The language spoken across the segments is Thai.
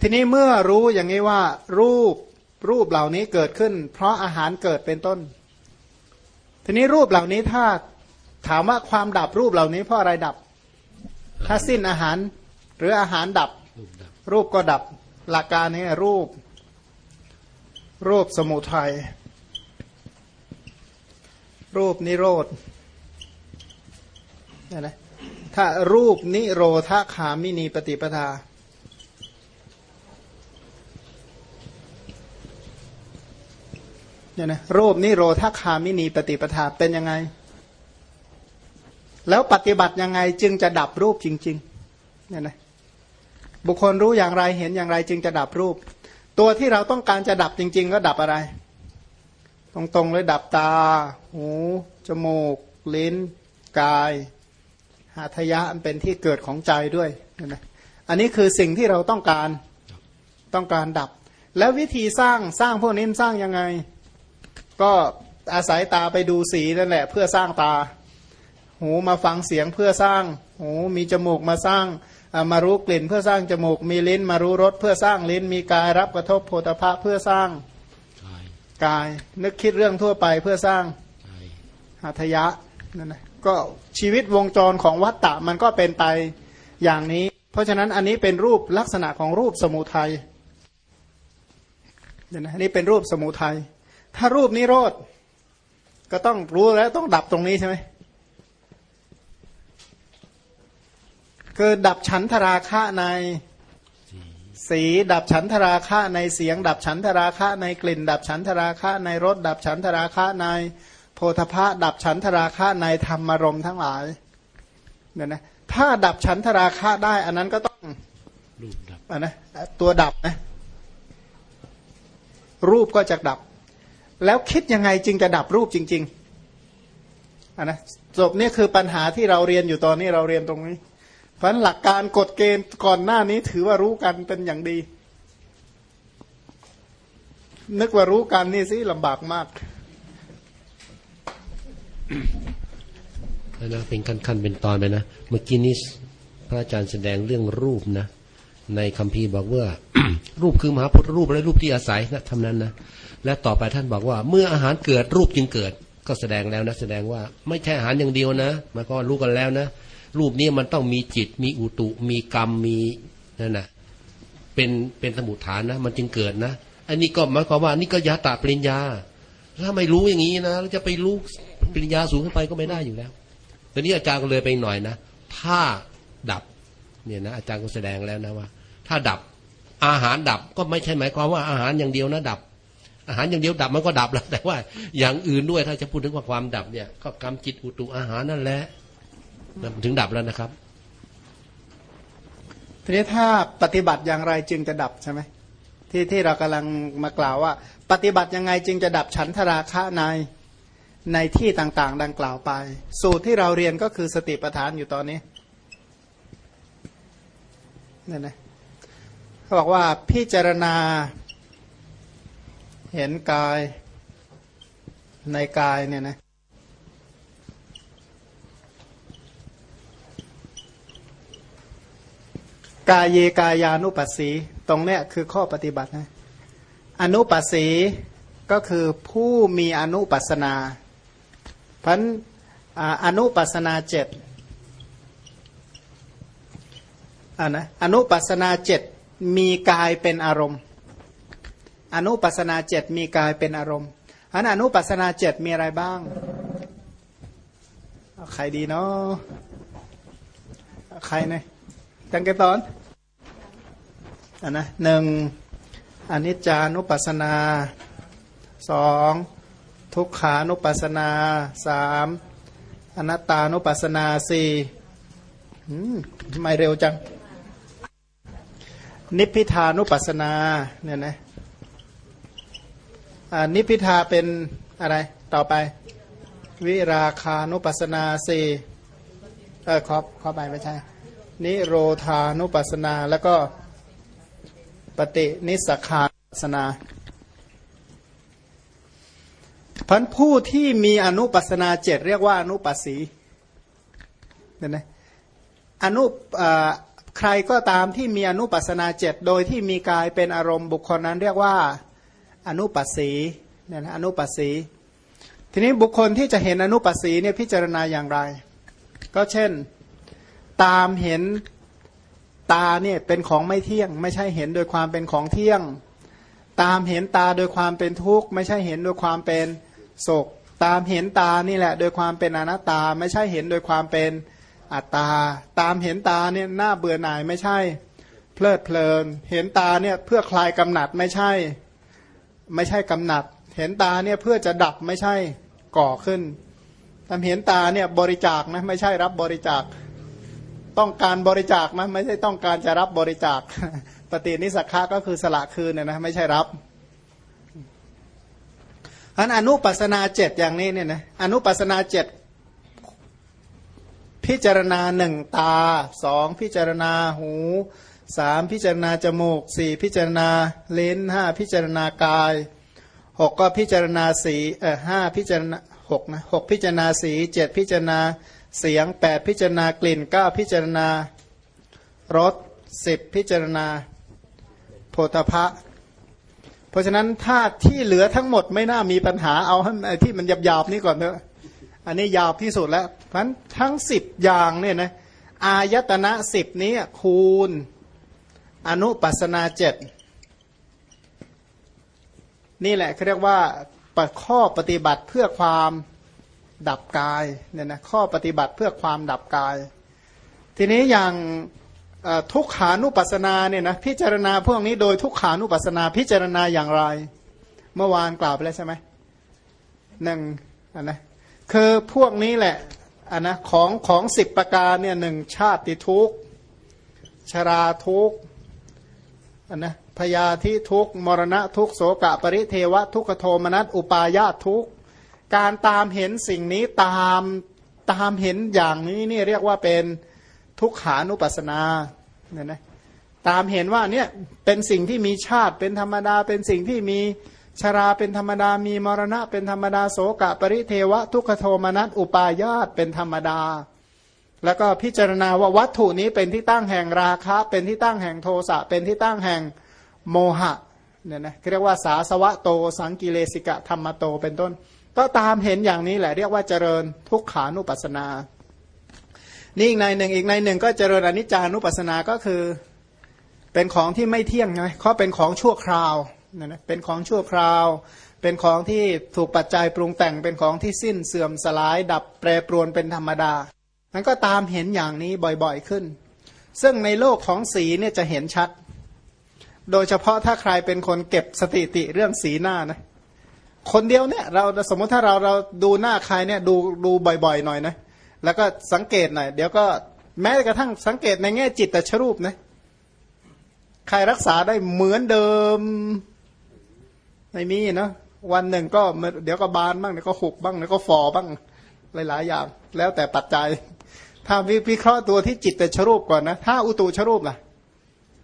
ทีนี้เมื่อรู้อย่างนี้ว่า รูปรูปเหล่านี้เกิดขึ้น เพราะอาหารเกิดเป็นต้น ทีนี้รูปเหล่านี้ถ้าถามว่าความดับรูปเหล่านี้เพราะอะไรดับ ถ้าสิ้นอาหารหรืออาหารดับ รูปก็ดับหลักการนี้รูป รูปสมุทัยรูปนิโรธนะถ้ารูปนิโรธาขามินีปฏิปทา เนี่ยนะรูปนิโรธาคามินีปฏิปทาเป็นยังไง แล้วปฏิบัติยังไงจึงจะดับรูปจริงๆเนี่ยนะบุคคลรู้อย่างไรเห็นอย่างไรจึงจะดับรูป ตัวที่เราต้องการจะดับจริง ๆ ก็ดับอะไร ตรงๆเลยดับตา หู จมูก ลิ้น กาย หาทยะเป็นที่เกิดของใจด้วยเนี่ยนะอันนี้คือสิ่งที่เราต้องการต้องการดับ แล้ววิธีสร้างสร้างพวกนี้สร้างยังไง ก็อาศัยตาไปดูสีนั่นแหละ เพื่อสร้างตา หูมาฟังเสียงเพื่อสร้าง หูมีจมูกมาสร้างมารู้กลิ่นเพื่อสร้างจมูก มีลิ้นมารู้รสเพื่อสร้างลิ้น มีกายรับกระทบโพธภะเพื่อสร้างกาย นึกคิดเรื่องทั่วไปเพื่อสร้างหัตยะนั่นนะก็ชีวิตวงจรของวัตตะมันก็เป็นไปอย่างนี้ เพราะฉะนั้นอันนี้เป็นรูปลักษณะของรูปสมุทัยเนี่ยนะนี่เป็นรูปสมุทัย ถ้ารูปนิโรธ ก็ต้องรู้แล้วต้องดับตรงนี้ใช่ไหมคือดับฉันทราคะในสีดับฉันทราคะในเสียง ดับฉันทราคะในกลิ่น ดับฉันทราคะในรสดับฉันทราคะในโพธพะดับฉันทราคะในธรรมารมทั้งหลายเนี่ยนะถ้าดับฉันทราคะได้ อันนั้นก็ต้องรูปดับอันนะตัวดับนะรูปก็จะดับ แล้วคิดยังไงจึงจะดับรูปจริงๆอันนะจบนี่คือปัญหาที่เราเรียนอยู่ตอนนี้เราเรียนตรงนี้ เพราะหลักการกฎเกณฑ์ก่อนหน้านี้ถือว่ารู้กันเป็นอย่างดี นึกว่ารู้กันนี่สิลำบากมากนะเป็นขั้นๆเป็นตอนไปนะเมื่อกี้นี้พระอาจารย์แสดงเรื่องรูปนะ ในคัมภีร์บอกว่า รูปคือมหาพุทธรูปและรูปที่อาศัยนะทำนั้นนะ และต่อไปท่านบอกว่า เมื่ออาหารเกิดรูปจึงเกิด ก็แสดงแล้วนะแสดงว่าไม่ใช่อาหารอย่างเดียวนะ มันก็รู้กันแล้วนะ รูปนี้มันต้องมีจิต มีอุตุ มีกรรมมีนั่นนะเป็นเป็นสมุทฐานนะ มันจึงเกิดนะ อันนี้ก็หมายความว่านี่ก็ยาตาปริญญา ถ้าไม่รู้อย่างนี้นะจะไปรู้ปริญญาสูงขึ้นไปก็ไม่ได้อยู่แล้วตอนนี้อาจารย์ก็เลยไปหน่อยนะถ้าดับเนี่ยนะอาจารย์ก็แสดงแล้วนะว่า ถ้าดับอาหารดับก็ไม่ใช่หมายความว่าอาหารอย่างเดียวนะดับ อาหารอย่างเดียวดับมันก็ดับแล้วแต่ว่าอย่างอื่นด้วยถ้าจะพูดถึงว่าความดับเนี่ยก็กรรมจิตอุตุอาหารนั่นแหละถึงดับแล้วนะครับทีนี้ถ้าปฏิบัติอย่างไรจึงจะดับใช่ไหมที่ที่เรากำลังมากล่าวว่า ปฏิบัติยังไงจึงจะดับฉันทราคะในในที่ต่างๆ ดังกล่าวไป สูตรที่เราเรียนก็คือสติปัฏฐานอยู่ตอนนี้นี่นะเขาบอกว่าพิจารณา เห็นกายในกายเนี่ยนะกายเยกายานุปัสสีตรงเนี้ยคือข้อปฏิบัตินะอนุปัสสีก็คือผู้มีอนุปัสนาพันอนุปัสนาเจ็ดอ่านะอนุปัสนาเจ็ดมีกายเป็นอารมณ์ อนุปัสนาเจ็ดมีกายเป็นอารมณ์อันอนุปัสนาเจ็ดมีอะไรบ้าง ใครดีเนาะใครเนี่ยจังเกตอนอันนะหนึ่งอนิจจานุปัสนาสองทุกขานุปัสนาสามอนัตตานุปัสนาสี่ไม่เร็วจัง นิพพิทานุปัสนาเนี่ยนะ นิพิทาเป็นอะไรต่อไป วิราคานุปัสนาสี่เออขอขอไปไม่ใช่ นิโรธานุปัสนาแล้วก็ปฏินิสคานุปัสนาพันผู้ที่มีอนุปัสนาเจ็ดเรียกว่าอนุปัสสีเห็นไหมอนุใครก็ตามที่มีอนุปัสนาเจ็ดโดยที่มีกายเป็นอารมณ์บุคคลนั้นเรียกว่า อนุปัสสีเนี่ยนะอนุปัสสี ทีนี้บุคคลที่จะเห็นอนุปัสสีเนี่ยพิจารณาอย่างไร ก็เช่น ตามเห็นตาเนี่ยเป็นของไม่เที่ยง ไม่ใช่เห็นโดยความเป็นของเที่ยง ตามเห็นตาโดยความเป็นทุกข์ ไม่ใช่เห็นโดยความเป็นโศก ตามเห็นตานี่แหละ โดยความเป็นอนัตตา ไม่ใช่เห็นโดยความเป็นอัตตา ตามเห็นตาเนี่ยหน้าเบื่อหน่ายไม่ใช่ เพลิดเพลิน เห็นตาเนี่ยเพื่อคลายกำหนัดไม่ใช่ ไม่ใช่กำหนัด เห็นตาเนี่ยเพื่อจะดับไม่ใช่ก่อขึ้นตามเห็นตาเนี่ยบริจาคนะไม่ใช่รับบริจาค ต้องการบริจาคนะไม่ใช่ต้องการจะรับบริจาค ปฏินิสักาก็คือสละคืนนะนะไม่ใช่รับอันอนุปัสนาเจ็ดอย่างนี้เนี่ยนะอนุปัสนาเจ็ดพิจารณาหนึ่งตาสองพิจารณาหู สามพิจารณาจมูกสี่พิจารณาเลนห้าพิจารณากายหกก็พิจารณาสีเออห้าพิจารณาหกนะหกพิจารณาสีเจ็ดพิจารณาเสียงแปดพิจารณากลิ่นเก้าพิจารณารสสิบพิจารณาโพธพะ เพราะฉะนั้นถ้าที่เหลือทั้งหมดไม่น่ามีปัญหาเอาที่มันหยาบๆนี้ก่อนเถอะอันนี้ยาวที่สุดแล้วเพราะฉะนั้นทั้งสิบอย่างเนี่ยนะอายตนะสิบนี้คูณ อนุปัสนาเจ็ดนี่แหละเขาเรียกว่าข้อปฏิบัติเพื่อความดับกายเนี่ยนะข้อปฏิบัติเพื่อความดับกาย ทีนี้อย่างทุกขานุปัสนาเนี่ยนะพิจารณาพวกนี้โดยทุกขานุปัสนาพิจารณาอย่างไร เมื่อวานกล่าวไปแล้วใช่ไหมหนึ่งอันนะคือพวกนี้แหละอันนะของของสิบประการเนี่ยหนึ่งชาติทุกชราทุกอั นนะพยาธิทุกมรณะทุกโสกะปริเทวะทุกขโทมนัสอุปายาตทุกการตามเห็นสิ่งนี้ตามตามเห็นอย่างนี้นี่เรียกว่าเป็นทุกขานุปัสนาเนี่ยนะตามเห็นว่าเนี่ยเป็นสิ่งที่มีชาติเป็นธรรมดา เป็นสิ่งที่มีชราเป็นธรรมดา มีมรณะเป็นธรรมดาโสกะปริเทวะ ทุกขโทมนัสอุปายาตเป็นธรรมดา แล้วก็พิจารณาว่าวัตถุนี้เป็นที่ตั้งแห่งราคะ เป็นที่ตั้งแห่งโทสะเป็นที่ตั้งแห่งโมหะเนี่ยนะเรียกว่าสาสวะโตสังกิเลสิกะธรรมโตเป็นต้น ก็ตามเห็นอย่างนี้แหละเรียกว่าเจริญทุกขานุปัสนา นี่อีกในหนึ่งอีกในหนึ่งก็เจริญอนิจจานุปัสนาก็คือ เป็นของที่ไม่เที่ยงไงเขาเป็นของชั่วคราวนะนะเป็นของชั่วคราว เป็นของที่ถูกปัจจัยปรุงแต่งเป็นของที่สิ้นเสื่อมสลาย ดับแปรปรวนเป็นธรรมดา มันก็ตามเห็นอย่างนี้บ่อยๆขึ้น ซึ่งในโลกของสีเนี่ยจะเห็นชัด โดยเฉพาะถ้าใครเป็นคนเก็บสติติเรื่องสีหน้านะ คนเดียวเนี่ยเราสมมติถ้าเราเราดูหน้าใครเนี่ยดูดูบ่อยๆหน่อยนะ แล้วก็สังเกตหน่อย เดี๋ยวก็แม้กระทั่งสังเกตในแง่จิตแต่ชรูปนะใครรักษาได้เหมือนเดิมไม่มีเนาะวันหนึ่งก็เดี๋ยวก็บานบ้างเดี๋ยวก็หุบบ้างเดี๋ยวก็ฟอบ้าง หลายๆอย่าง แล้วแต่ปัจจัย ถ้าวิเคราะห์ตัวที่จิตแต่ชรูปก่อนนะ ถ้าอุตูชรูปล่ะ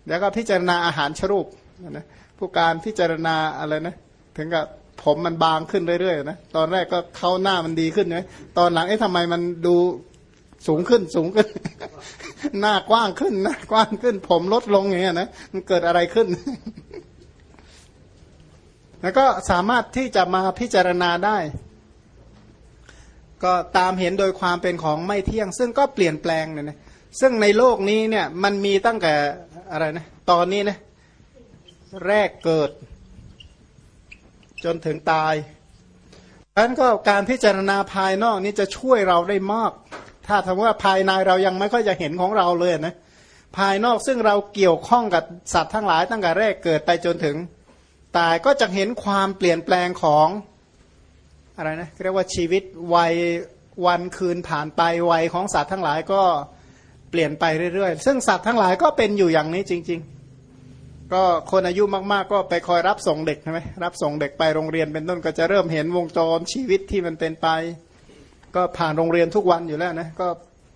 เดี๋ยวก็พิจารณาอาหารชรูปนะผู้การพิจารณาอะไรนะ ถึงกับผมมันบางขึ้นเรื่อยๆนะ ตอนแรกก็เข้าหน้ามันดีขึ้นนะตอนหลังเอ๊ะทำไมมันดูสูงขึ้นสูงขึ้น หน้ากว้างขึ้นหนะกว้างขึ้น ผมลดลงอย่างเงี้ยนะมันเกิดอะไรขึ้น แล้วก็สามารถที่จะมาพิจารณาได้ ก็ตามเห็นโดยความเป็นของไม่เที่ยง ซึ่งก็เปลี่ยนแปลงเนี่ยนะซึ่งในโลกนี้เนี่ยมันมีตั้งแต่อะไรนะตอนนี้นะแรกเกิด จนถึงตายดังนั้นก็การพิจารณาภายนอกนี้จะช่วยเราได้มาก ถ้าทว่าภายในเรายังไม่ค่อยจะเห็นของเราเลยนะภายนอกซึ่งเราเกี่ยวข้องกับสัตว์ทั้งหลายตั้งแต่แรกเกิดไปจนถึงตายก็จะเห็นความเปลี่ยนแปลงของ อะไรนะเรียกว่าชีวิตวัยวันคืนผ่านไปวัยของสัตว์ทั้งหลายก็เปลี่ยนไปเรื่อยๆ ซึ่งสัตว์ทั้งหลายก็เป็นอยู่อย่างนี้จริง ๆ ก็คนอายุมากๆ ก็ไปคอยรับส่งเด็กใช่ไหมรับส่งเด็กไปโรงเรียนเป็นต้นก็จะเริ่มเห็นวงจรชีวิตที่มันเป็นไป ก็ผ่านโรงเรียนทุกวันอยู่แล้วนะก็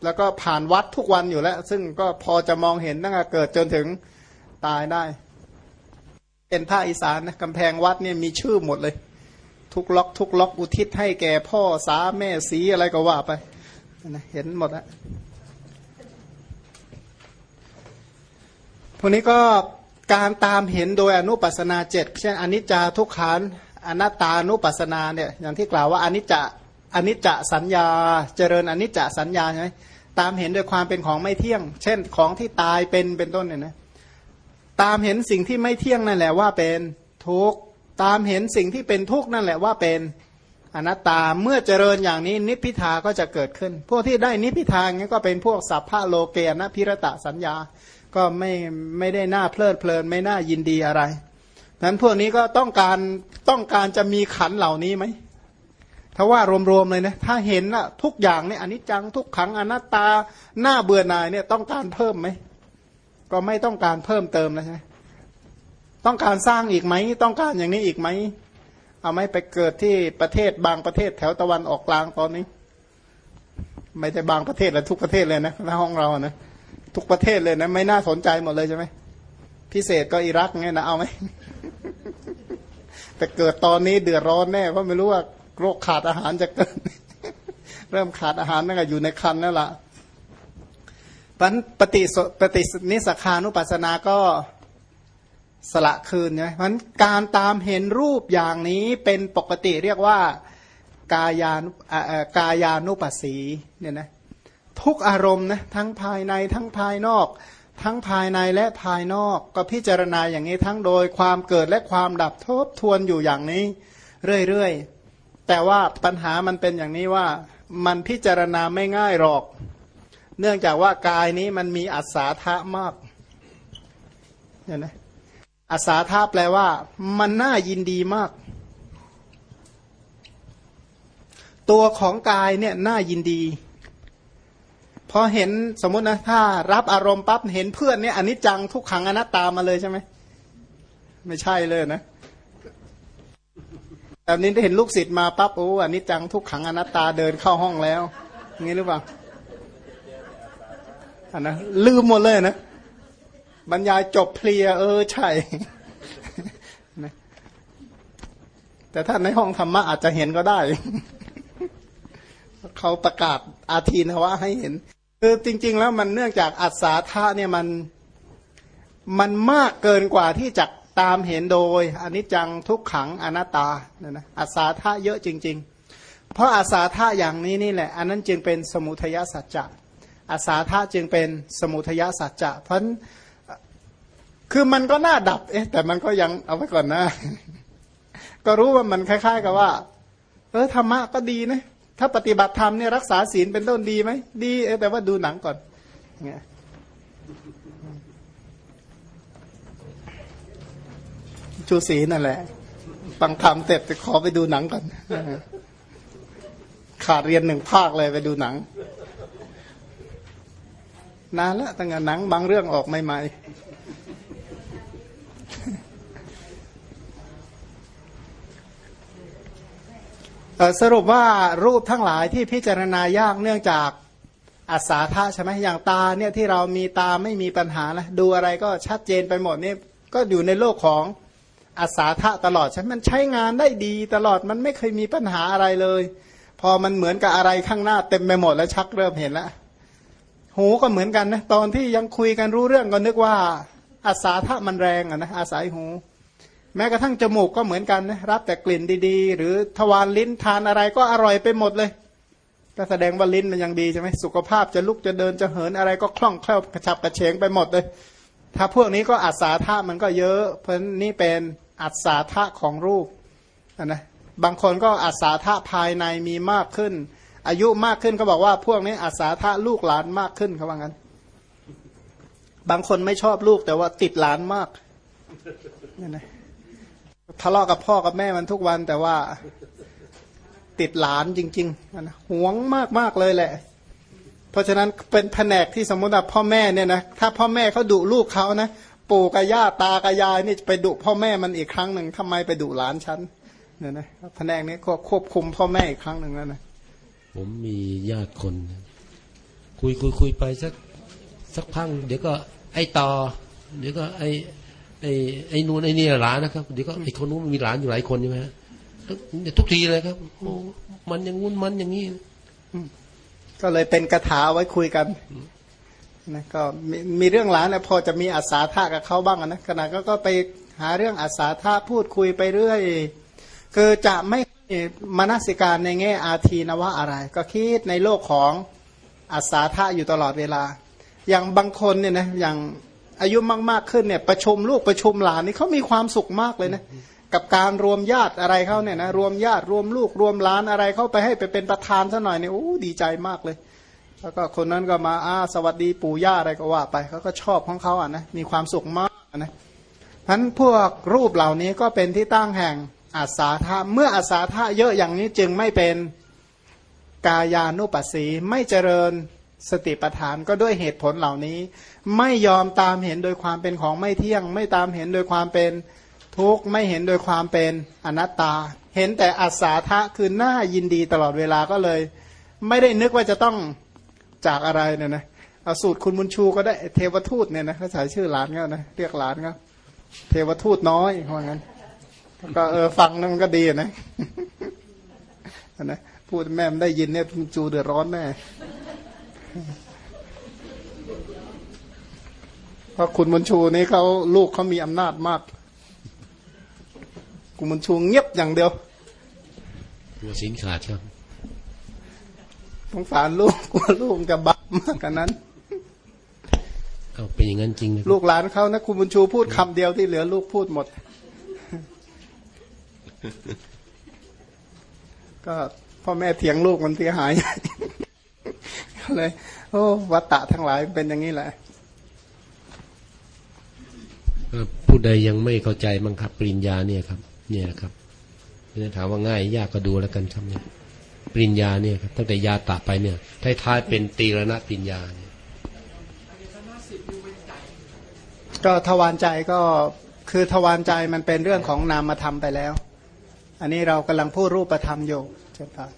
แล้วก็ผ่านวัดทุกวันอยู่แล้ว ซึ่งก็พอจะมองเห็นตั้งแต่เกิดจนถึงตายได้ เป็นภาคอีสานนะกำแพงวัดเนี่ยมีชื่อหมดเลย ทุกล็อก ทุกล็อกอุทิศให้แก่พ่อสาแม่สีอะไรก็ว่าไปนะเห็นหมดอะพวกนี้ก็การตามเห็นโดยอนุปัสนาเจ็ดเช่นอนิจจาทุกขันอนัตตานุปัสนาเนี่ยอย่างที่กล่าวว่าอนิจจอนิจจสัญญาเจริญอนิจจสัญญาใช่ไหมตามเห็นโดยความเป็นของไม่เที่ยง เช่นของที่ตายเป็นเป็นต้นเนี่ยนะตามเห็นสิ่งที่ไม่เที่ยงนั่นแหละว่าเป็นทุกข์ ตามเห็นสิ่งที่เป็นทุกข์นั่นแหละว่าเป็นอนัตตาเมื่อเจริญอย่างนี้นิพพิทาก็จะเกิดขึ้น พวกที่ได้นิพพิทาเงี้ยก็เป็นพวกสัพพะโลเกนะพิรตะสัญญา ก็ไม่ไม่ได้น่าเพลิดเพลินไม่น่ายินดีอะไรนั้นพวกนี้ก็ต้องการต้องการจะมีขันเหล่านี้ไหมถ้าว่ารวมๆเลยนะถ้าเห็นอะทุกอย่างเนี่ยอนิจจังทุกขังอนัตตาหน้าเบื่อหน่ายเนี่ยต้องการเพิ่มไหมก็ไม่ต้องการเพิ่มเติมนะใช่ไหม ต้องการสร้างอีกไหม ต้องการอย่างนี้อีกไหม เอาไหมไปเกิดที่ประเทศบางประเทศแถวตะวันออกกลางตอนนี้ ไม่ใช่บางประเทศแลวทุกประเทศเลยนะในห้องเรานะทุกประเทศเลยนะ ไม่น่าสนใจหมดเลยใช่ไหมพิเศษก็อิรักเงี้ยนะเอาไหมแต่เกิดตอนนี้เดือดร้อนแน่เพราะไม่รู้ว่าโรคขาดอาหารจะเกิด เริ่มขาดอาหารนั่นก็อยู่ในคันนั่นแหละปันปฏิปฏินิสขานุปัสสนาก็ สละคืนใช่ไหมมันการตามเห็นรูปอย่างนี้เป็นปกติเรียกว่ากายานุกายานุปัสสีเนี่ยนะทุกอารมณ์นะทั้งภายในทั้งภายนอก ทั้งภายในและภายนอกก็พิจารณาอย่างนี้ทั้งโดยความเกิดและความดับทบทวนอยู่อย่างนี้ เรื่อยๆ แต่ว่าปัญหามันเป็นอย่างนี้ว่ามันพิจารณาไม่ง่ายหรอก เนื่องจากว่ากายนี้มันมีอัศาธามากเนี่ยนะ อาสาธาแปลว่า มันน่ายินดีมาก ตัวของกายเนี่ยน่ายินดีพอเห็นสมมตินะถ้า รับอารมณ์ปั๊บเห็นเพื่อนเนี่ยอันนี้จังทุกขังอนัตตามาเลยใช่ไหมไม่ใช่เลยนะแบบนี้ได้เห็นลูกศิษย์มาปั๊บโอ้อันนี้จังทุกขังอนัตตาเดินเข้าห้องแล้วงี้หรือเปล่าอันนะลืมหมดเลยนะ บรรยายจบเพลีย เออ ใช่แต่ถ้าในห้องธรรมะอาจจะเห็นก็ได้ เขาประกาศอาทีนวะให้เห็น คือจริง ๆ แล้วมันเนื่องจากอัศาธาเนี่ยมันมันมากเกินกว่าที่จะตามเห็นโดยอนิจจังทุกขังอนัตตาเนี่ยนะอัศาธาเยอะจริง ๆ เพราะอาสาธาอย่างนี้นี่แหละ อันนั้นจึงเป็นสมุทยสัจจะอาสาธาจึงเป็นสมุทยสัจจะเพราะ คือมันก็น่าดับ เอ๊ะ แต่มันก็ยังเอาไว้ก่อนนะ ก็รู้ว่ามันคล้าย ๆ กับว่า เออธรรมะก็ดีนะ ถ้าปฏิบัติธรรมเนี่ยรักษาศีลเป็นต้นดีไหม ดีเออแต่ว่าดูหนังก่อนเงี้ยชูศีนั่นแหละฟังธรรมเสร็จจะขอไปดูหนังก่อน ขาดเรียนหนึ่งภาคเลยไปดูหนัง นานแล้วตั้งแต่หนังบางเรื่องออกใหม่ๆ สรุปว่ารูปทั้งหลายที่พิจารณายากเนื่องจากอาสาทะใช่ไหมอย่างตาเนี่ยที่เรามีตาไม่มีปัญหาแล้วดูอะไรก็ชัดเจนไปหมดนี่ก็อยู่ในโลกของอาสาทะตลอดใช่ไหมมันใช้งานได้ดีตลอดมันไม่เคยมีปัญหาอะไรเลย พอมันเหมือนกับอะไรข้างหน้าเต็มไปหมดแล้วชักเริ่มเห็นแล้วหูก็เหมือนกันนะตอนที่ยังคุยกันรู้เรื่องก็นึกว่าอาสาทะมันแรงอะนะอาศัยหู แม้กระทั่งจมูกก็เหมือนกันนะรับแต่กลิ่นดีๆ หรือทวารลิ้นทานอะไรก็อร่อยไปหมดเลยก็แสดงว่าลิ้นมันยังดีใช่ไหมสุขภาพจะลุกจะเดินจะเหินอะไรก็คล่องแคล่วกระฉับกระเฉงไปหมดเลย ถ้าพวกนี้ก็อัศาธามันก็เยอะ เพราะนี่เป็นอัศาธาของรูปนะบางคนก็อัศาธาภายในมีมากขึ้น อายุมากขึ้นก็บอกว่าพวกนี้อัศาธาลูกหลานมากขึ้นเขาว่างั้น บางคนไม่ชอบลูกแต่ว่าติดหลานมากเนี่ยนะ ทะเลาะกับพ่อกับแม่มันทุกวันแต่ว่าติดหลานจริงๆนะหวงมากมากเลยแหละ เพราะฉะนั้นเป็นแผนกที่สมมติว่าพ่อแม่เนี่ยนะถ้าพ่อแม่เขาดุลูกเขานะปู่กับย่าตากับยายนี่ไปดุพ่อแม่มันอีกครั้งหนึ่งทำไมไปดุหลานฉันเนี่ยนะแผนกนี้ก็ควบคุมพ่อแม่อีกครั้งหนึ่งแล้วนะผมมีญาติคน คุยคุยคุยไปสักสักพังเดี๋ยวก็ไอต่อเดี๋ยวก็ไอ ไอ้ไอ้นู่นไอ้นี่หลานนะครับเดี๋ยวก็ไอ้คนนู้นมีหลานอยู่หลายคนใช่ไหมฮะทุกทีเลยครับโอ้มันอย่างงู้นมันอย่างนี้ก็เลยเป็นกระถาไว้คุยกันนะก็มีมีเรื่องหลานนะพอจะมีอาสาท่ากับเขาบ้างนะขณะก็ก็ไปหาเรื่องอาสาท่าพูดคุยไปเรื่อยคือจะไม่มนสิการในแง่อาทีนวะอะไร ก็คิดในโลกของอาสาท่าอยู่ตลอดเวลา อย่างบางคนเนี่ยนะอย่าง อายุมากๆขึ้นเนี่ยประชุมลูกประชุมหลานนี่เขามีความสุขมากเลยนะกับการรวมญาติอะไรเขาเนี่ยนะรวมญาติรวมลูกรวมหลานอะไรเขาไปให้ไปเป็นประธานซะหน่อยเนี่ยโอ้ดีใจมากเลย แล้วก็คนนั้นก็มาอาสวัสดีปู่ย่าอะไรก็ว่าไปเขาก็ชอบของเขาอะนะมีความสุขมากนะพันพวกรูปเหล่านี้ก็เป็นที่ตั้งแห่งอาสาธาเมื่ออาสาธาเยอะอย่างนี้จึงไม่เป็นกายานุปัสสีไม่เจริญ สติปัฏฐานก็ด้วยเหตุผลเหล่านี้ ไม่ยอมตามเห็นโดยความเป็นของไม่เที่ยง ไม่ตามเห็นโดยความเป็นทุกข์ไม่เห็นโดยความเป็นอนัตตา เห็นแต่อาสาทะคือหน้ายินดีตลอดเวลาก็เลย ไม่ได้นึกว่าจะต้องจากอะไรเนี่ยนะเอาสูตรคุณมุนชูก็ได้เทวทูตเนี่ยนะเขาใช้ชื่อหลานก็นะเรียกหลานก็เทวทูตน้อยว่างั้นก็เออฟังนั่นก็ดีนะนะพูดแม่ได้ยินเนี่ยจูเดือดร้อนแน่ เพราะคุณมุนชูนี่เขาลูกเขามีอำนาจมาก คุณมุนชูเงียบอย่างเดียวหัวสินขาดครับสงสารลูกกลัวลูกจะบักมากกันนั้นเอาเป็นอย่างนั้นจริงนะลูกหลานเขานะคุณบุญชูพูดคำเดียวที่เหลือลูกพูดหมด ก็พ่อแม่เถียงลูกมันเสียหายก็ เลย โอ้วัตตะทั้งหลายเป็นอย่างนี้แหละเอ่อผู้ใดยังไม่เข้าใจมั้งครับปริญญาเนี่ยครับ เนี่ยครับจะถามว่าง่ายยากก็ดูแล้วกันครับเนี่ยปริญญาเนี่ยครับตั้งแต่ยาตะไปเนี่ยท้ายๆเป็นตีรณปริญญาเนี่ยก็ทวารใจก็คือทวารใจมันเป็นเรื่องของนามธรรมไปแล้ว อันนี้เรากำลังพูดรูปธรรมอยู่เช่นกัน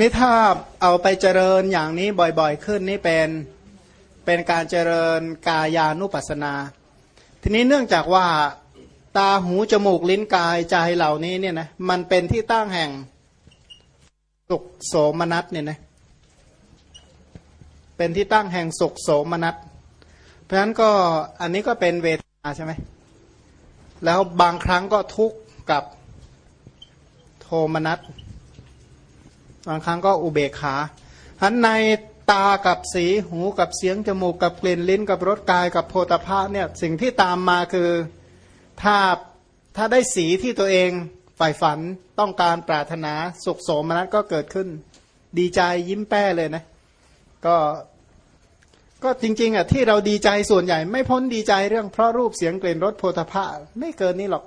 นี่ถ้าเอาไปเจริญอย่างนี้บ่อยๆขึ้นนี่เป็นเป็นการเจริญกายานุปัสสนา ทีนี้เนื่องจากว่าตาหูจมูกลิ้นกายใจเหล่านี้เนี่ยนะมันเป็นที่ตั้งแห่งสุขโสมนัสเนี่ยนะเป็นที่ตั้งแห่งสุขโสมนัสเพราะฉะนั้นก็อันนี้ก็เป็นเวทนาใช่ไหมแล้วบางครั้งก็ทุกข์กับโทมนัส บางครั้งก็อุเบกขาหันในตากับสีหูกับเสียงจมูกกับกลิ่นลิ้นกับรสกายกับโพธาภะเนี่ยสิ่งที่ตามมาคือถ้าถ้าได้สีที่ตัวเองใฝ่ฝันต้องการปรารถนาสุขโสมนัสก็เกิดขึ้น ดีใจยิ้มแป้เลยนะ ก็ก็จริง ๆอะที่เราดีใจส่วนใหญ่ ไม่พ้นดีใจเรื่องเพราะรูปเสียงกลิ่นรสโพธาภะไม่เกินนี้หรอก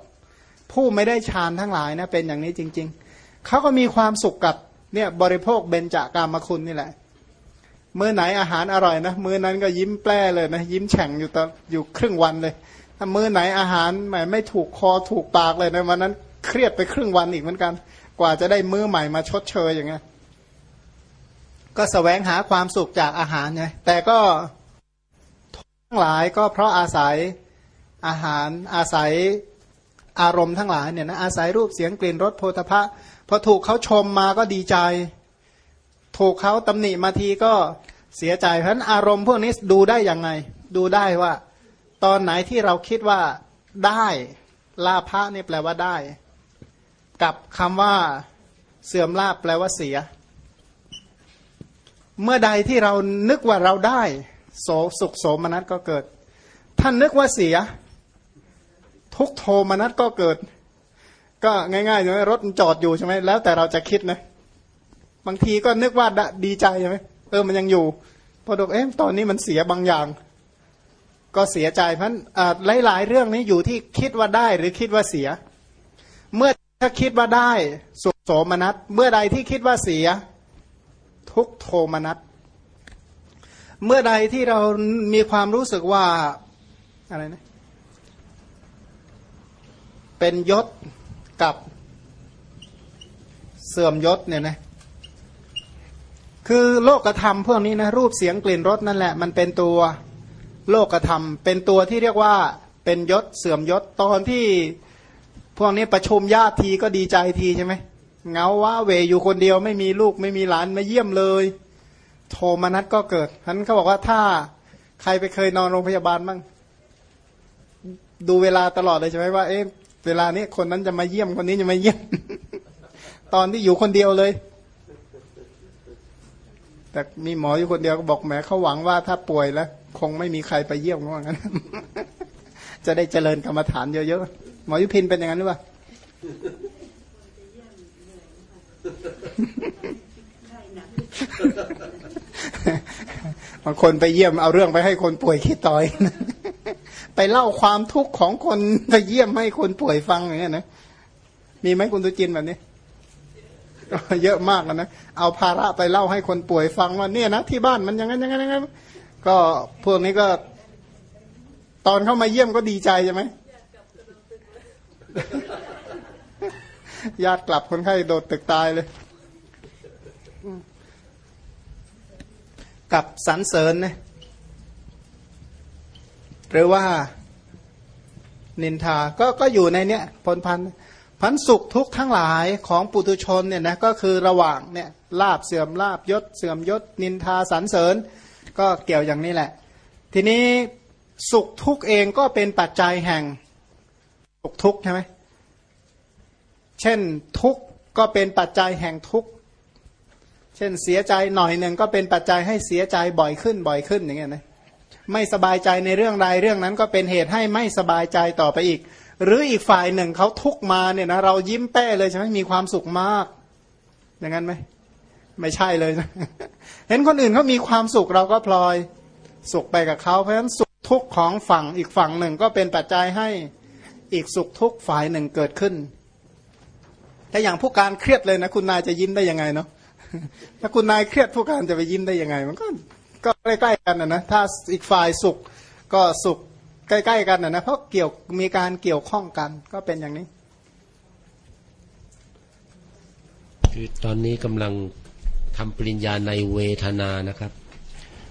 ผู้ไม่ได้ฌานทั้งหลายนะเป็นอย่างนี้จริง ๆเขาก็มีความสุขกับ เนี่ยบริโภคเบญจากามคุณนี่แหละ มื้อไหนอาหารอร่อยนะมื้อนั้นก็ยิ้มแปร่เลยนะยิ้มแฉ่งอยู่ตอยู่ครึ่งวันเลยถ้ามื้อไหนอาหารใหม่ไม่ถูกคอถูกปากเลยนะวันนั้นเครียดไปครึ่งวันอีกเหมือนกัน กว่าจะได้มื้อใหม่มาชดเชยอย่างเงี้ยก็สแสวงหาความสุขจากอาหารไงแต่ก็ทั้งหลายก็เพราะอาศัยอาหารอาศัยอารมณ์ทั้งหลายเนี่ยนะอาศัยรูปเสียงกลิ่นรสโพธพะ พอถูกเขาชมมาก็ดีใจ ถูกเขาตำหนิมาทีก็เสียใจ เพราะนั้นอารมณ์พวกนี้ดูได้ยังไง ดูได้ว่า ตอนไหนที่เราคิดว่าได้ลาภะนี่แปลว่าได้ กับคำว่าเสื่อมลาภแปลว่าเสีย เมื่อใดที่เรานึกว่าเราได้โสสุขโสมนัสก็เกิด ท่านนึกว่าเสีย ทุกโทมนัสก็เกิด ก็ง่ายๆใช่ไหมรถมันจอดอยู่ใช่ไหมแล้วแต่เราจะคิดนะบางทีก็นึกว่าดีใจใช่ไหมเออมันยังอยู่ พอดกเอ๊ะตอนนี้มันเสียบางอย่าง ก็เสียใจเพราะหลาย ๆ เรื่องนี้อยู่ที่คิดว่าได้หรือคิดว่าเสีย เมื่อถ้าคิดว่าได้สุขโสมนัสเมื่อใดที่คิดว่าเสีย ทุกโทมนัสเมื่อใดที่เรามีความรู้สึกว่าอะไรนะเป็นยศ กับเสื่อมยศเนี่ยนะคือโลกธรรมพวกนี้นะรูปเสียงกลิ่นรสนั่นแหละมันเป็นตัวโลกธรรม เป็นตัวที่เรียกว่าเป็นยศเสื่อมยศตอนที่พวกนี้ประชุมญาติทีก็ดีใจทีใช่ไหมเงาว่าเวอยู่คนเดียวไม่มีลูกไม่มีหลานมาเยี่ยมเลย โทมนัสก็เกิดฉะนั้นเขาบอกว่าถ้าใครไปเคยนอนโรงพยาบาลบ้างดูเวลาตลอดเลยใช่ไหมว่าเอ๊ะ เวลานี้คนนั้นจะมาเยี่ยมคนนี้จะมาเยี่ยม ตอนที่อยู่คนเดียวเลย แต่มีหมออยู่คนเดียวก็บอกแหมเขาหวังว่าถ้าป่วยแล้ว คงไม่มีใครไปเยี่ยมเขาว่างั้น จะได้เจริญกรรมฐานเยอะๆหมอยุพินเป็นอย่างนั้นหรือเปล่าบางคนไปเยี่ยมเอาเรื่องไปให้คนป่วยขี้ต่อย ไปเล่าความทุกข์ของคนไปเยี่ยมให้คนป่วยฟังอย่างเงี้ยนะมีไหมคุณตุจินแบบนี้ เยอะมากนะเอาภาระไปเล่าให้คนป่วยฟังว่าเนี่ยนะที่บ้านมันอย่างนั้นอย่างนั้นอย่างนั้นก็พวกนี้ก็ ตอนเข้ามาเยี่ยมก็ดีใจใช่ไหมญาติกลับคนไข้โดดตึกตายเลย กับสรรเสริญนะ หรือว่านินทา ก็ก็อยู่ในเนี้ยพลพันพันสุขทุกทั้งหลายของปุตุชนเนี่ยนะก็คือระหว่างเนี่ยลาบเสื่อมลาบยศ เสื่อมยศ นินทาสรรเสริญ ก็เกี่ยวอย่างนี้แหละ ทีนี้สุขทุกเองก็เป็นปัจจัยแห่งสุขทุกใช่ไหมเช่นทุกก็เป็นปัจจัยแห่งทุกเช่นเสียใจหน่อยหนึ่งก็เป็นปัจจัยให้เสียใจบ่อยขึ้นบ่อยขึ้นอย่างเงี้ยนะ ไม่สบายใจในเรื่องใดเรื่องนั้นก็เป็นเหตุให้ไม่สบายใจต่อไปอีก หรืออีกฝ่ายหนึ่งเขาทุกมาเนี่ยนะเรายิ้มแป้เลยใช่ไหมมีความสุขมาก อย่างนั้นไหมไม่ใช่เลยนะเห็นคนอื่นเขามีความสุขเราก็พลอยสุขไปกับเขาเพราะฉะนั้นสุขทุกข์ของฝั่งอีกฝั่งหนึ่งก็เป็นปัจจัยให้อีกสุขทุกข์ฝ่ายหนึ่งเกิดขึ้น แต่อย่างผู้การเครียดเลยนะ คุณนายจะยิ้มได้ยังไงเนาะถ้าคุณนายเครียดผู้การจะไปยิ้มได้ยังไง มันก็ ก็ใกล้ๆกันนะนะถ้าอีกฝ่ายสุขก็สุขใกล้ๆกันนะนะเพราะเกี่ยวมีการเกี่ยวข้องกันก็เป็นอย่างนี้ คือตอนนี้กำลังทำปริญญาในเวทนานะครับ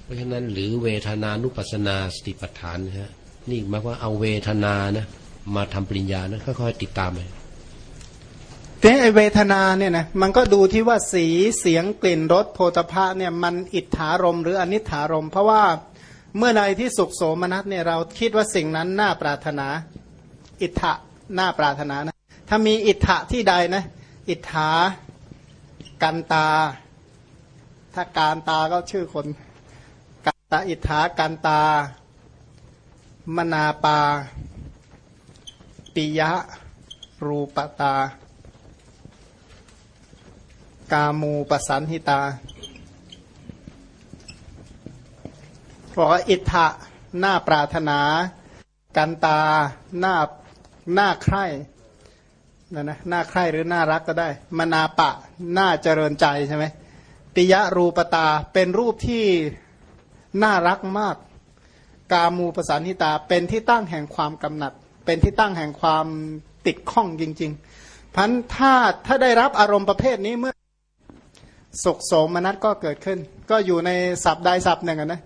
เพราะฉะนั้นหรือเวทนานุปัสนาสติปัฏฐานนะฮะนี่หมายว่าเอาเวทนานะมาทำปริญญานะค่อยๆติดตามไปแต่ไอเวทนาเนี่ยนะมันก็ดูที่ว่าสีเสียงกลิ่นรสโพธภะเนี่ยมันอิทธารมหรืออนิถารม เพราะว่าเมื่อใดที่สุขโสมนัสเนี่ยเราคิดว่าสิ่งนั้นน่าปรารถนา อิทธะน่าปรารถนานะถ้ามีอิทธะที่ใดนะอิทธากันตา ถ้าการตาก็ชื่อคนกันตาอิทธากันตา มนาปาปิยะรูปตา กามูปสันหิตาบอกว่าอิทธะหน้าปรารถนา กันตาหน้าหน้าใคร่นะนะหน้าใคร่หรือหน้ารักก็ได้ มนาปะหน้าเจริญใจใช่ไหมปิยะรูปตาเป็นรูปที่น่ารักมาก กามูปสันหิตาเป็นที่ตั้งแห่งความกำหนัด เป็นที่ตั้งแห่งความติดข้องจริง ๆ พันถ้าถ้าได้รับอารมณ์ประเภทนี้เมื่อ สุขโสมนัสก็เกิดขึ้น ก็อยู่ในสับใดสับหนึ่งนะ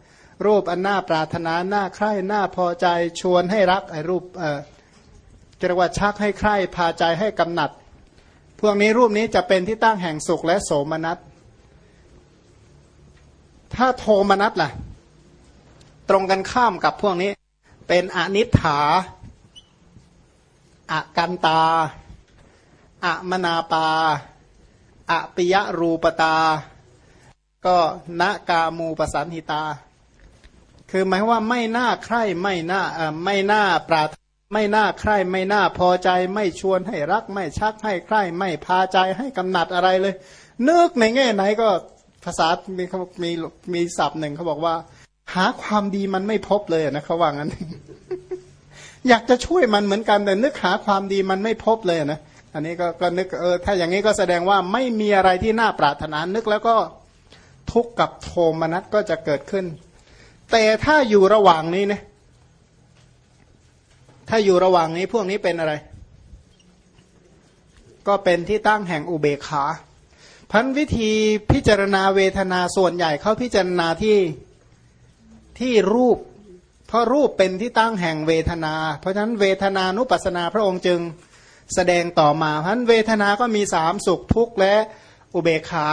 รูปอันน่าปรารถนาหน้าใคร่หน้าพอใจชวนให้รักไอ้รูปเอ่อเรียกว่าชักให้ใคร่พาใจให้กำหนัด พวกนี้รูปนี้จะเป็นที่ตั้งแห่งสุขและโสมนัสถ้าโทมนัสล่ะ ตรงกันข้ามกับพวกนี้ เป็นอนิถาอากันตาอะมนาปา อปิยรูปตา ก็นกามูปสันหิตา คือหมายว่าไม่น่าใคร่ไม่น่าไม่น่าปราไม่น่าใคร่ไม่น่าพอใจ ไม่ชวนให้รัก ไม่ชักให้ใคร่ไม่พาใจให้กำหนัดอะไรเลย นึกในแง่ไหนก็ภาษามีเขามีมีศัพท์หนึ่งเขาบอกว่า หาความดีมันไม่พบเลยนะเขาว่างั้น อยากจะช่วยมันเหมือนกันแต่นึกหาความดีมันไม่พบเลยนะ อันนี้ก็ก็นึกเออถ้าอย่างนี้ก็แสดงว่าไม่มีอะไรที่น่าปรารถนานึกแล้วก็ทุกข์กับโทมนัสก็จะเกิดขึ้น แต่ถ้าอยู่ระหว่างนี้เนี่ยถ้าอยู่ระหว่างนี้พวกนี้เป็นอะไร ก็เป็นที่ตั้งแห่งอุเบกขาพันวิธีพิจารณาเวทนาส่วนใหญ่เขาพิจารณาที่ที่รูป เพราะรูปเป็นที่ตั้งแห่งเวทนา เพราะฉะนั้นเวทนานุปัสนาพระองค์จึง แสดงต่อมาเพราะเวทนา ก็มีสามสุขทุกข์และอุเบกขา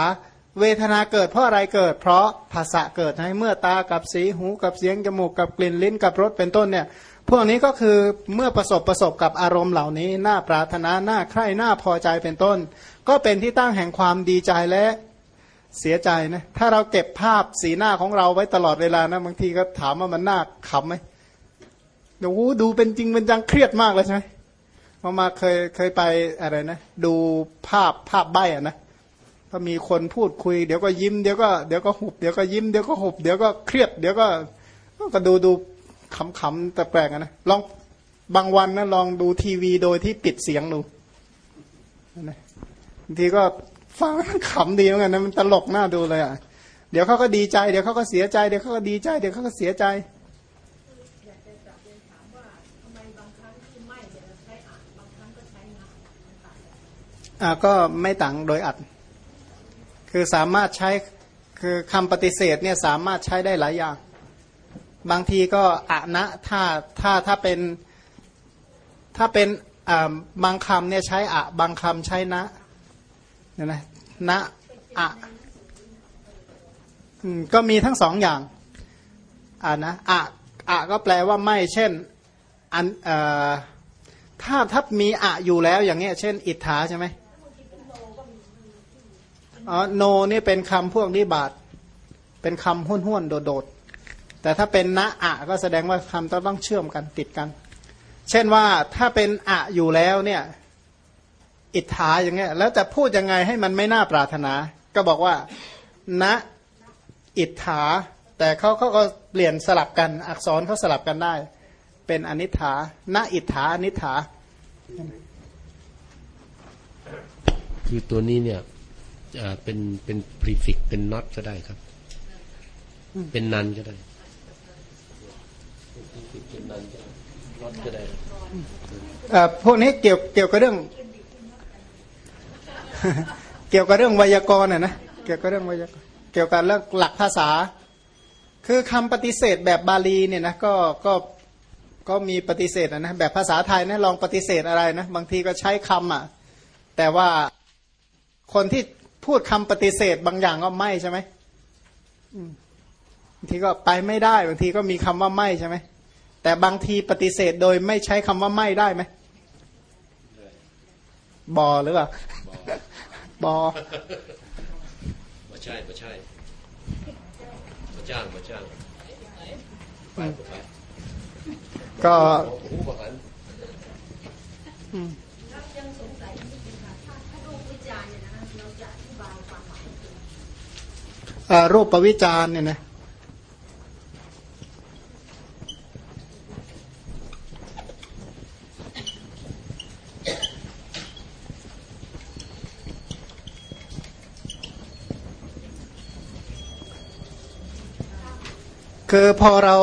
เวทนาเกิดเพราะอะไรเกิด เพราะภาษะเกิดให้เมื่อตากับสีหูกับเสียงจมูกกับกลิ่นลิ้นกับรสเป็นต้นเนี่ยพวกนี้ก็คือเมื่อประสบประสบกับอารมณ์เหล่านี้น่าปรารถนาน่าใคร่น่าพอใจเป็นต้น ก็เป็นที่ตั้งแห่งความดีใจและเสียใจนะถ้าเราเก็บภาพสีหน้าของเราไว้ตลอดเวลานะบางทีก็ถามว่ามันน่าขำไหมเดี๋ยวดูเป็นจริงเป็นจังเครียดมากเลยใช่ไหม มามาเคยเคยไปอะไรนะ ดูภาพภาพใบอะนะก็มีคนพูดคุยเดี๋ยวก็ยิ้มเดี๋ยวก็เดี๋ยวก็หุบเดี๋ยวก็ยิ้มเดี๋ยวก็หุบเดี๋ยวก็เครียดเดี๋ยวก็ก็ดูดูขำๆแต่แปลกนะลองบางวันนะลองดูทีวีโดยที่ปิดเสียงดูนะบางทีก็ฟังขำดีเหมือนกันนะมันตลกน่าดูเลยอะเดี๋ยวเขาก็ดีใจเดี๋ยวเขาก็เสียใจเดี๋ยวเขาก็ดีใจเดี๋ยวเขาก็เสียใจ ก็ไม่ต่างโดยอัด คือสามารถใช้คือคำปฏิเสธเนี่ยสามารถใช้ได้หลายอย่าง บางทีก็อะนะถ้าถ้าถ้าเป็นถ้าเป็นบางคำเนี่ยใช้อะ บางคำใช้นะเนี่ยนะนะอะก็มีทั้งสองอย่างอ่านะอะอะก็แปลว่าไม่ เช่นอันถ้าถ้ามีอะอยู่แล้วอย่างเงี้ย เช่น อิทธาใช่ไหม อ๋อโนนี่เป็นคำพวกนิบาตเป็นคำห้วนห้วนโดดๆแต่ถ้าเป็นนะอะก็แสดงว่าคำต้องต้องเชื่อมกันติดกัน เช่นว่าถ้าเป็นอะอยู่แล้วเนี่ยอิทธาอย่างเงี้ยแล้วจะพูดยังไงให้มันไม่น่าปรารถนา ก็บอกว่าณอิทธาแต่เขาเขาก็เปลี่ยนสลับกันอักษรเขาสลับกันได้ เป็นอนิถาณอิทธาอนิถาคือตัวนี้เนี่ย เป็นเป็นพรีฟิกเป็นน็อตก็ได้ครับ เป็นนันก็ได้เป็นนันน็อตก็ได้พวกนี้เกี่ยวเกี่ยวกับเรื่อง เกี่ยวกับเรื่องไวยากรณ์นะเกี่ยวกับเรื่องไวยากรณ์เกี่ยวกับเรื่องหลักภาษา คือคำปฏิเสธแบบบาลีเนี่ยนะก็ก็ก็มีปฏิเสธนะแบบภาษาไทยนะลองปฏิเสธอะไรนะ บางทีก็ใช้คำอะ แต่ว่าคนที่ พูดคำปฏิเสธบางอย่างก็ไม่ใช่ไหมบางทีก็ไปไม่ได้บางทีก็มีคำว่าไม่ใช่ไหมแต่บางทีปฏิเสธโดยไม่ใช้คำว่าไม่ได้ไหมบอหรือเปล่าบอมาใช่มาใช่มาจ้างมาจ้างไปไปก็ รูปปวิจารเนี่ยนะคือพอเรา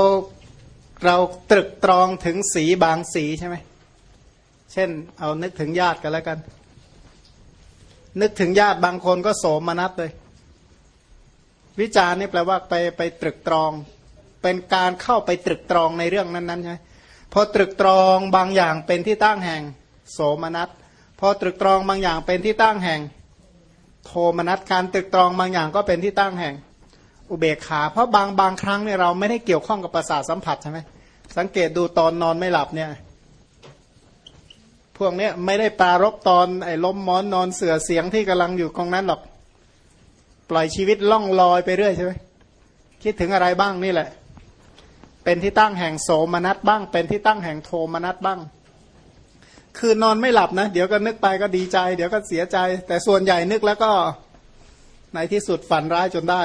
เราตรึกตรองถึงสีบางสีใช่ไหม เช่น เอานึกถึงญาติกันแล้วกัน นึกถึงญาติบางคนก็โสมนัสเลย วิจารณ์นี่แปลว่าไปไปตรึกตรอง เป็นการเข้าไปตรึกตรองในเรื่องนั้นๆใช่ไหมพอตรึกตรองบางอย่างเป็นที่ตั้งแห่ง โสมนัสพอตรึกตรองบางอย่างเป็นที่ตั้งแห่ง โทมนัสการตรึกตรองบางอย่างก็เป็นที่ตั้งแห่ง อุเบกขา เพราะบางบางครั้งเนี่ยเราไม่ได้เกี่ยวข้องกับประสาทสัมผัสใช่ไหมสังเกตดูตอนนอนไม่หลับเนี่ยพวกเนี้ยไม่ได้ปารบตอนไอ้ล้มมอนนอนเสือเสียงที่กำลังอยู่ตรงนั้นหรอก ปล่อยชีวิตล่องลอยไปเรื่อยใช่ไหมคิดถึงอะไรบ้างนี่แหละ เป็นที่ตั้งแห่งโสมนัสบ้าง เป็นที่ตั้งแห่งโทมนัสบ้าง คือนอนไม่หลับนะ เดี๋ยวก็นึกไปก็ดีใจ เดี๋ยวก็เสียใจ แต่ส่วนใหญ่นึกแล้วก็ในที่สุดฝันร้ายจนได้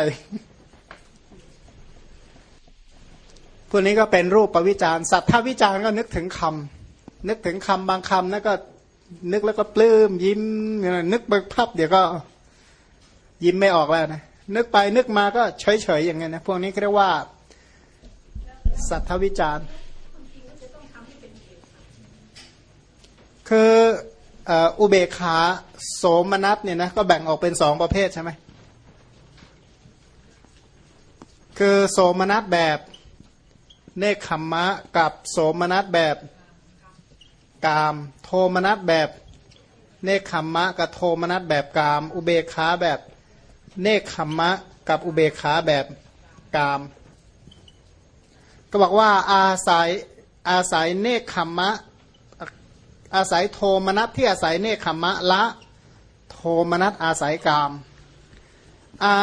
พวกนี้ก็เป็นรูปประวิจารสัทธวิจารก็นึกถึงคำนึกถึงคำบางคำนั่นก็นึกแล้วก็ปลื้มยิ้มนึกเบิกภาพเดี๋ยวก็ ยิ้มไม่ออกแล้วนะนึกไปนึกมาก็เฉยเฉยอย่างเงี้ยนะพวกนี้เรียกว่า สัทธวิจารคืออุเบกขาโสมนัสเนี่ยนะก็แบ่งออกเป็นสองประเภทใช่ไหมคือโสมนัสแบบเนคขมมะกับโสมนัสแบบกาม โทมนัสแบบเนคขมมะกับโทมนัสแบบกาม อุเบกขาแบบ เนคขมมะกับอุเบกขาแบบกาม ก็บอกว่าอาศัยอาศัยเนคขมมะ อาศัยโทมนัสที่อาศัยเนคขมมะละ โทมนัสอาศัยกามอา